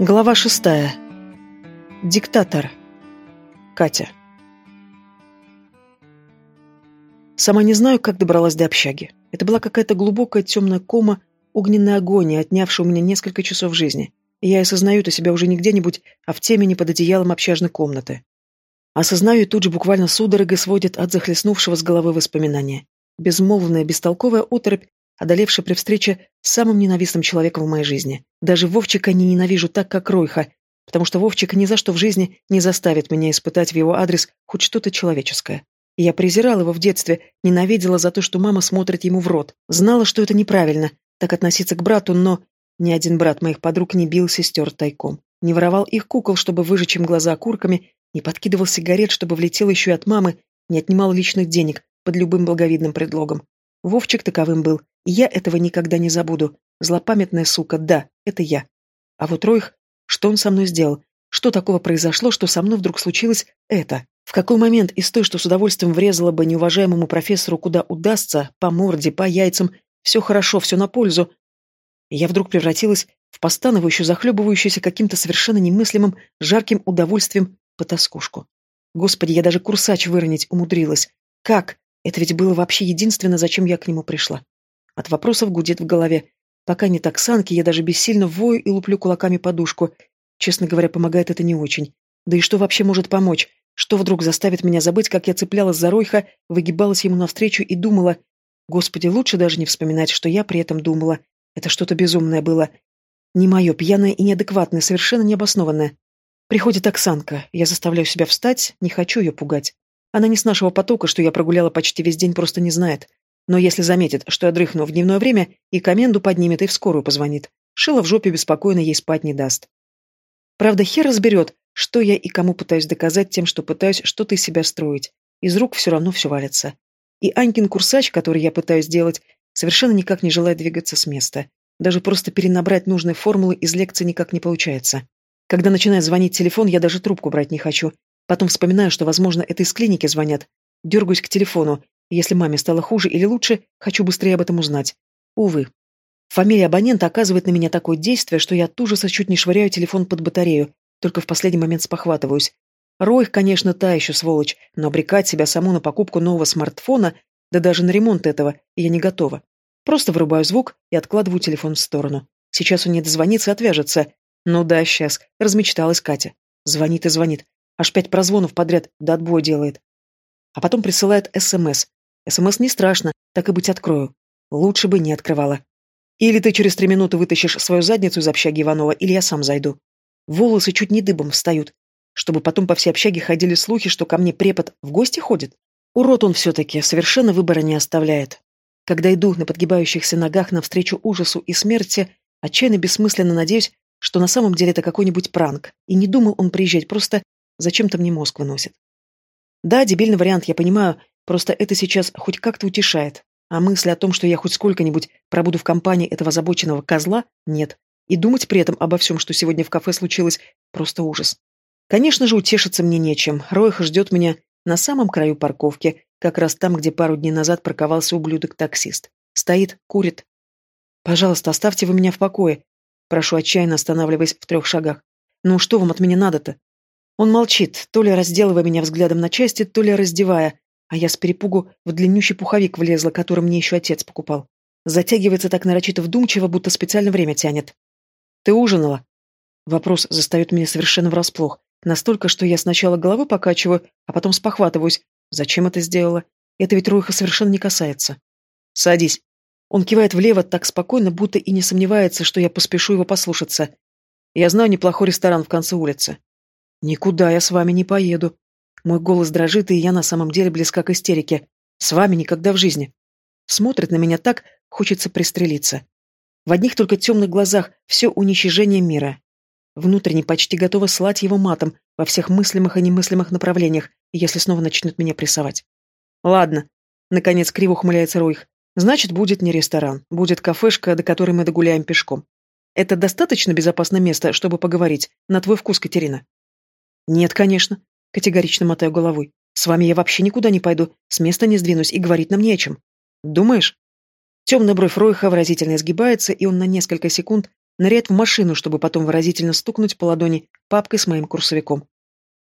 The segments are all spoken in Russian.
Глава шестая. Диктатор. Катя. Сама не знаю, как добралась до общаги. Это была какая-то глубокая темная кома, огненная агония, отнявшая у меня несколько часов жизни. И я осознаю это себя уже не где-нибудь, а в темени под одеялом общажной комнаты. Осознаю и тут же буквально судорогой сводит от захлестнувшего с головы воспоминания. Безмолвная, бестолковая оторопь, одолевшая при встрече самым ненавистным человеком в моей жизни. Даже Вовчика не ненавижу так, как Ройха, потому что Вовчик ни за что в жизни не заставит меня испытать в его адрес хоть что-то человеческое. Я презирала его в детстве, ненавидела за то, что мама смотрит ему в рот. Знала, что это неправильно, так относиться к брату, но ни один брат моих подруг не бил сестер тайком. Не воровал их кукол, чтобы выжечь им глаза окурками, не подкидывал сигарет, чтобы влетел еще и от мамы, не отнимал личных денег под любым благовидным предлогом. Вовчик таковым был, и я этого никогда не забуду. Злопамятная сука, да, это я. А вот Ройх, что он со мной сделал? Что такого произошло, что со мной вдруг случилось это? В какой момент из той, что с удовольствием врезала бы неуважаемому профессору куда удастся, по морде, по яйцам, все хорошо, все на пользу, я вдруг превратилась в постановающую, захлебывающуюся каким-то совершенно немыслимым, жарким удовольствием потаскушку. Господи, я даже курсач выронить умудрилась. Как? Это ведь было вообще единственное, зачем я к нему пришла. От вопросов гудит в голове. Пока не так санки, я даже бессильно вою и луплю кулаками подушку. Честно говоря, помогает это не очень. Да и что вообще может помочь? Что вдруг заставит меня забыть, как я цеплялась за Ройха, выгибалась ему навстречу и думала... Господи, лучше даже не вспоминать, что я при этом думала. Это что-то безумное было. Не мое, пьяное и неадекватное, совершенно необоснованное. Приходит Оксанка. Я заставляю себя встать, не хочу ее пугать. Она не с нашего потока, что я прогуляла почти весь день, просто не знает. Но если заметит, что я дрыхну в дневное время, и коменду поднимет, и в скорую позвонит. Шила в жопе беспокойно ей спать не даст. Правда, хер разберет, что я и кому пытаюсь доказать тем, что пытаюсь что-то из себя строить. Из рук все равно все валится. И Анькин курсач, который я пытаюсь сделать, совершенно никак не желает двигаться с места. Даже просто перенабрать нужные формулы из лекции никак не получается. Когда начинает звонить телефон, я даже трубку брать не хочу. Потом вспоминаю, что, возможно, это из клиники звонят. Дергаюсь к телефону, если маме стало хуже или лучше, хочу быстрее об этом узнать. Увы. Фамилия абонента оказывает на меня такое действие, что я от ужаса чуть не швыряю телефон под батарею, только в последний момент спохватываюсь. Ройх, конечно, та еще сволочь, но обрекать себя саму на покупку нового смартфона, да даже на ремонт этого, я не готова. Просто вырубаю звук и откладываю телефон в сторону. Сейчас он не дозвонится и отвяжется. Ну да, сейчас. Размечталась Катя. Звонит и звонит. Аж пять прозвонов подряд до отбоя делает. А потом присылает СМС. СМС не страшно, так и быть открою. Лучше бы не открывала. Или ты через три минуты вытащишь свою задницу из общаги Иванова, или я сам зайду. Волосы чуть не дыбом встают, чтобы потом по всей общаге ходили слухи, что ко мне препод в гости ходит. Урод он все-таки, совершенно выбора не оставляет. Когда иду на подгибающихся ногах навстречу ужасу и смерти, отчаянно бессмысленно надеюсь, что на самом деле это какой-нибудь пранк, и не думал он приезжать, просто зачем-то мне мозг выносит. Да, дебильный вариант, я понимаю, Просто это сейчас хоть как-то утешает. А мысли о том, что я хоть сколько-нибудь пробуду в компании этого озабоченного козла, нет. И думать при этом обо всем, что сегодня в кафе случилось, просто ужас. Конечно же, утешиться мне нечем. Ройха ждет меня на самом краю парковки, как раз там, где пару дней назад парковался ублюдок-таксист. Стоит, курит. «Пожалуйста, оставьте вы меня в покое», — прошу отчаянно, останавливаясь в трех шагах. «Ну что вам от меня надо-то?» Он молчит, то ли разделывая меня взглядом на части, то ли раздевая, а я с перепугу в длиннющий пуховик влезла, который мне еще отец покупал. Затягивается так нарочито вдумчиво, будто специально время тянет. «Ты ужинала?» Вопрос застает меня совершенно врасплох. Настолько, что я сначала головы покачиваю, а потом спохватываюсь. Зачем это сделала? Это ведь Ройха совершенно не касается. «Садись». Он кивает влево так спокойно, будто и не сомневается, что я поспешу его послушаться. Я знаю неплохой ресторан в конце улицы. «Никуда я с вами не поеду», мой голос дрожит, и я на самом деле близка к истерике. С вами никогда в жизни. Смотрит на меня так, хочется пристрелиться. В одних только темных глазах все уничижение мира. Внутренне почти готова слать его матом во всех мыслимых и немыслимых направлениях, если снова начнет меня прессовать. Ладно. Наконец криво ухмыляется Ройх. Значит, будет не ресторан, будет кафешка, до которой мы догуляем пешком. Это достаточно безопасное место, чтобы поговорить, на твой вкус, Катерина? Нет, конечно. Категорично мотаю головой. С вами я вообще никуда не пойду, с места не сдвинусь и говорить нам не о чем. Думаешь? Темная бровь Ройха выразительно изгибается, и он на несколько секунд ныряет в машину, чтобы потом выразительно стукнуть по ладони папкой с моим курсовиком.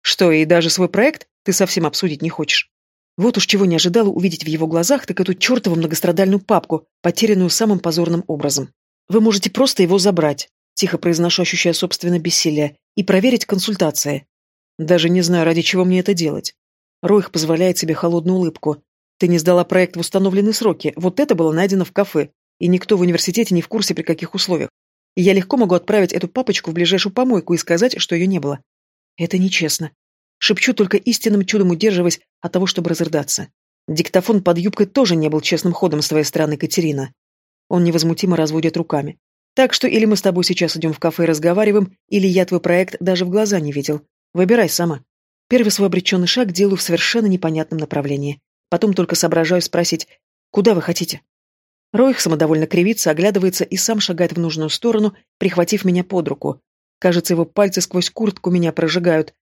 Что, и даже свой проект ты совсем обсудить не хочешь? Вот уж чего не ожидала увидеть в его глазах, так эту чертову многострадальную папку, потерянную самым позорным образом. Вы можете просто его забрать, тихо произношу, ощущая собственное бессилие, и проверить консультации. Даже не знаю, ради чего мне это делать. Ройх позволяет себе холодную улыбку. Ты не сдала проект в установленные сроки, вот это было найдено в кафе, и никто в университете не в курсе, при каких условиях. И я легко могу отправить эту папочку в ближайшую помойку и сказать, что ее не было. Это нечестно. Шепчу, только истинным чудом удерживаясь от того, чтобы разрыдаться. Диктофон под юбкой тоже не был честным ходом с твоей стороны, Катерина. Он невозмутимо разводит руками. Так что или мы с тобой сейчас идем в кафе и разговариваем, или я твой проект даже в глаза не видел. Выбирай сама. Первый свой обреченный шаг делаю в совершенно непонятном направлении. Потом только соображаю спросить, куда вы хотите? Ройх самодовольно кривится, оглядывается и сам шагает в нужную сторону, прихватив меня под руку. Кажется, его пальцы сквозь куртку меня прожигают,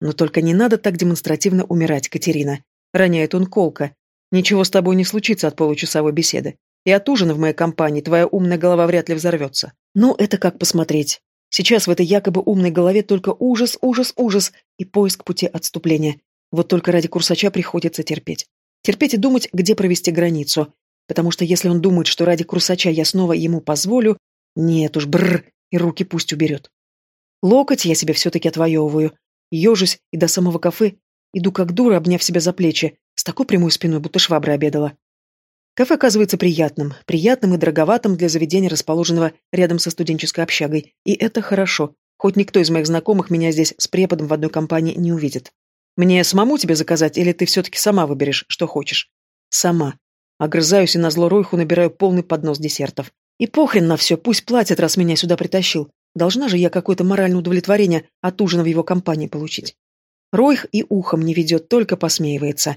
но только не надо так демонстративно умирать, Катерина. Роняет он колко. Ничего с тобой не случится от получасовой беседы. И от ужина в моей компании твоя умная голова вряд ли взорвется. Ну, это как посмотреть. Сейчас в этой якобы умной голове только ужас, ужас, ужас и поиск пути отступления. Вот только ради курсача приходится терпеть. Терпеть и думать, где провести границу. Потому что если он думает, что ради курсача я снова ему позволю... Нет уж, бррр, и руки пусть уберет. Локоть я себе все-таки отвоевываю, ежусь и до самого кафе иду как дура, обняв себя за плечи, с такой прямой спиной, будто швабра обедала. Кафе оказывается приятным, приятным и дороговатым для заведения, расположенного рядом со студенческой общагой, и это хорошо, хоть никто из моих знакомых меня здесь с преподом в одной компании не увидит. Мне самому тебе заказать, или ты все-таки сама выберешь, что хочешь? Сама. Огрызаюсь и на зло Ройху набираю полный поднос десертов. И похрен на все, пусть платит, раз меня сюда притащил. Должна же я какое-то моральное удовлетворение от ужина в его компании получить. Ройх и ухом не ведет, только посмеивается.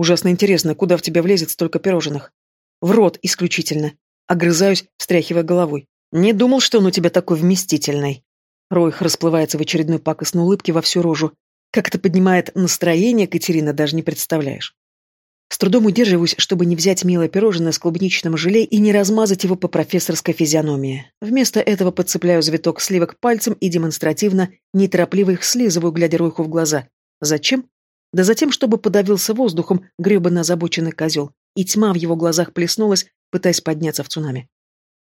Ужасно интересно, куда в тебя влезет столько пирожных. В рот исключительно. Огрызаюсь, встряхивая головой. Не думал, что он у тебя такой вместительный. Ройх расплывается в очередной пакостной улыбке во всю рожу. Как это поднимает настроение, Катерина, даже не представляешь. С трудом удерживаюсь, чтобы не взять милое пирожное с клубничным желе и не размазать его по профессорской физиономии. Вместо этого подцепляю завиток сливок пальцем и демонстративно, неторопливо их слизываю, глядя Ройху в глаза. Зачем? Да затем, чтобы подавился воздухом гребаный озабоченный козел, и тьма в его глазах плеснулась, пытаясь подняться в цунами.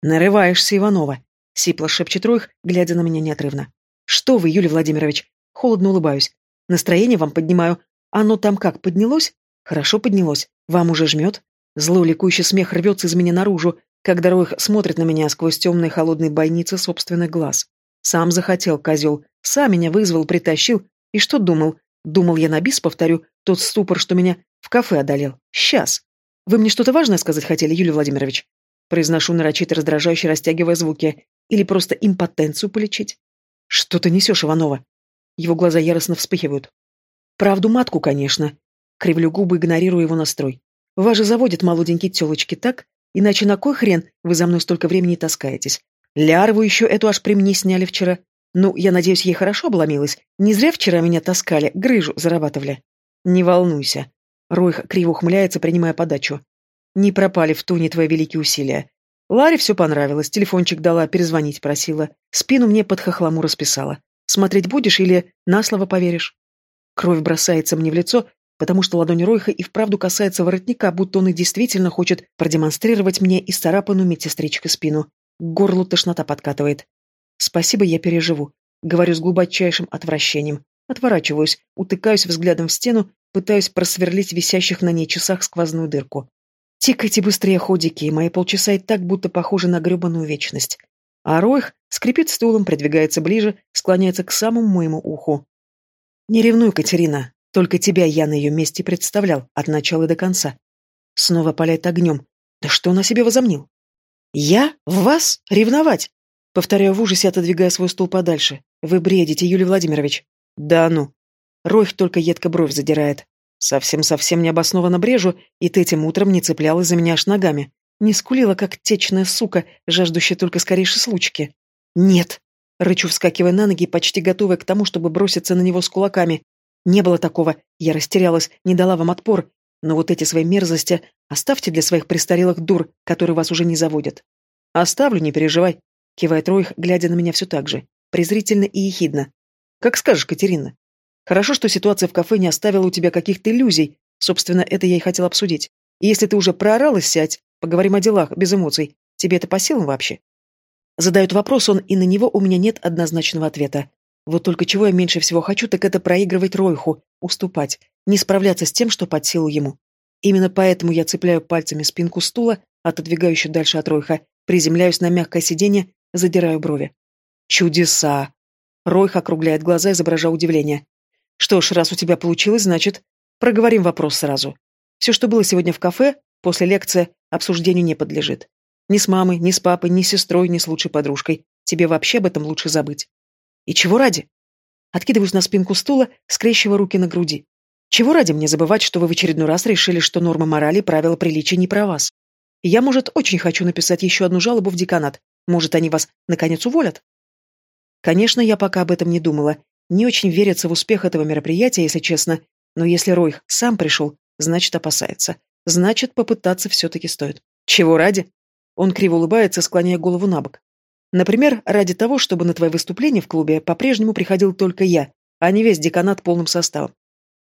«Нарываешься, Иванова», — сипло шепчет Ройх, глядя на меня неотрывно. «Что вы, Юлий Владимирович?» Холодно улыбаюсь. «Настроение вам поднимаю. Оно там как, поднялось?» Хорошо поднялось. Вам уже жмет? Зло ликующий смех рвется из меня наружу, когда Ройх смотрит на меня сквозь темные холодные бойницы собственных глаз. Сам захотел, козел. Сам меня вызвал, притащил. И что думал? Думал, я на бис повторю, тот ступор, что меня в кафе одолел. Сейчас. Вы мне что-то важное сказать хотели, Юлий Владимирович? Произношу нарочито раздражающе, растягивая звуки. Или просто импотенцию полечить? Что ты несешь, Иванова? Его глаза яростно вспыхивают. Правду матку, конечно. Кривлю губы, игнорируя его настрой. Вас же заводят молоденькие телочки, так? Иначе на кой хрен вы за мной столько времени таскаетесь? Лярву еще эту аж при мне сняли вчера. Ну, я надеюсь, ей хорошо обломилась. Не зря вчера меня таскали, грыжу зарабатывали. Не волнуйся. Ройх криво ухмыляется, принимая подачу. Не пропали в туне твои великие усилия. Ларе все понравилось, телефончик дала, перезвонить просила. Спину мне под хохлому расписала. Смотреть будешь или на слово поверишь? Кровь бросается мне в лицо, потому что ладонь Ройха и вправду касается воротника, будто он и действительно хочет продемонстрировать мне исцарапанную медсестричкой спину. К горлу тошнота подкатывает. «Спасибо, я переживу», — говорю с глубочайшим отвращением. Отворачиваюсь, утыкаюсь взглядом в стену, пытаюсь просверлить висящих на ней часах сквозную дырку. Тикайте быстрее, ходики, мои полчаса и так будто похожи на гребаную вечность. А Ройх скрипит стулом, придвигается ближе, склоняется к самому моему уху. «Не ревнуй, Катерина. Только тебя я на ее месте представлял, от начала до конца. Снова паляет огнем. Да что он о себе возомнил? Я? В вас? Ревновать? Повторяю в ужасе, отодвигая свой стул подальше. Вы бредите, Юлий Владимирович. Да ну. Ройх только едко бровь задирает. Совсем-совсем необоснованно брежу, и ты этим утром не цеплялась за меня аж ногами. Не скулила, как течная сука, жаждущая только скорейшей случки. Нет. Рычу, вскакивая на ноги, почти готовая к тому, чтобы броситься на него с кулаками. Не было такого. Я растерялась, не дала вам отпор. Но вот эти свои мерзости оставьте для своих престарелых дур, которые вас уже не заводят. Оставлю, не переживай. Кивает Ройх, глядя на меня все так же, презрительно и ехидно. Как скажешь, Катерина. Хорошо, что ситуация в кафе не оставила у тебя каких-то иллюзий. Собственно, это я и хотел обсудить. И если ты уже прооралась, сядь, поговорим о делах, без эмоций. Тебе это по силам вообще? Задают вопрос он, и на него у меня нет однозначного ответа. Вот только чего я меньше всего хочу, так это проигрывать Ройху, уступать, не справляться с тем, что под силу ему. Именно поэтому я цепляю пальцами спинку стула, отодвигаю еще дальше от Ройха, приземляюсь на мягкое сиденье, задираю брови. Чудеса! Ройх округляет глаза, изображая удивление. Что ж, раз у тебя получилось, значит, проговорим вопрос сразу. Все, что было сегодня в кафе, после лекции, обсуждению не подлежит. Ни с мамой, ни с папой, ни с сестрой, ни с лучшей подружкой. Тебе вообще об этом лучше забыть. И чего ради? Откидываюсь на спинку стула, скрещивая руки на груди. Чего ради мне забывать, что вы в очередной раз решили, что нормы морали и правила приличия не про вас? Я, может, очень хочу написать еще одну жалобу в деканат. Может, они вас, наконец, уволят? Конечно, я пока об этом не думала, не очень верится в успех этого мероприятия, если честно, но если Ройх сам пришел, значит опасается. Значит, попытаться все-таки стоит. Чего ради? Он криво улыбается, склоняя голову на бок. Например, ради того, чтобы на твои выступления в клубе по-прежнему приходил только я, а не весь деканат полным составом.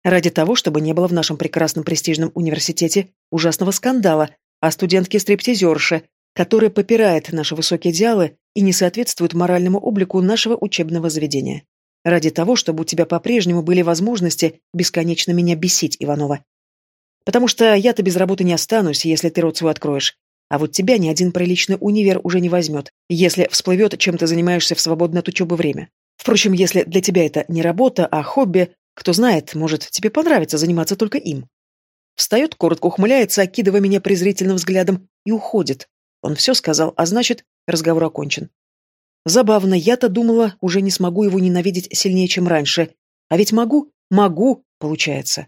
Ради того, чтобы не было в нашем прекрасном престижном университете ужасного скандала о студентке-стриптизерше, которая попирает наши высокие идеалы и не соответствует моральному облику нашего учебного заведения. Ради того, чтобы у тебя по-прежнему были возможности бесконечно меня бесить, Иванова. Потому что я-то без работы не останусь, если ты рот свой откроешь. А вот тебя ни один приличный универ уже не возьмет, если всплывет, чем ты занимаешься в свободное от учебы время. Впрочем, если для тебя это не работа, а хобби, кто знает, может, тебе понравится заниматься только им. Встает, коротко ухмыляется, окидывая меня презрительным взглядом, и уходит. Он все сказал, а значит, разговор окончен. Забавно, я-то думала, уже не смогу его ненавидеть сильнее, чем раньше. А ведь могу, могу, получается.